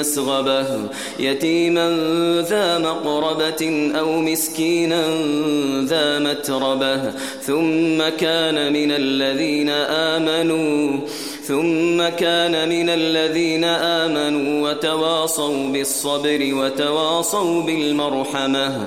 مسغبة. يتيما ذا مقربة أو مسكينا ذا متربة. ثم كان من الذين آمنوا ثم كان من الذين آمنوا وتواصوا بالصبر وتواصوا بالمرحمة.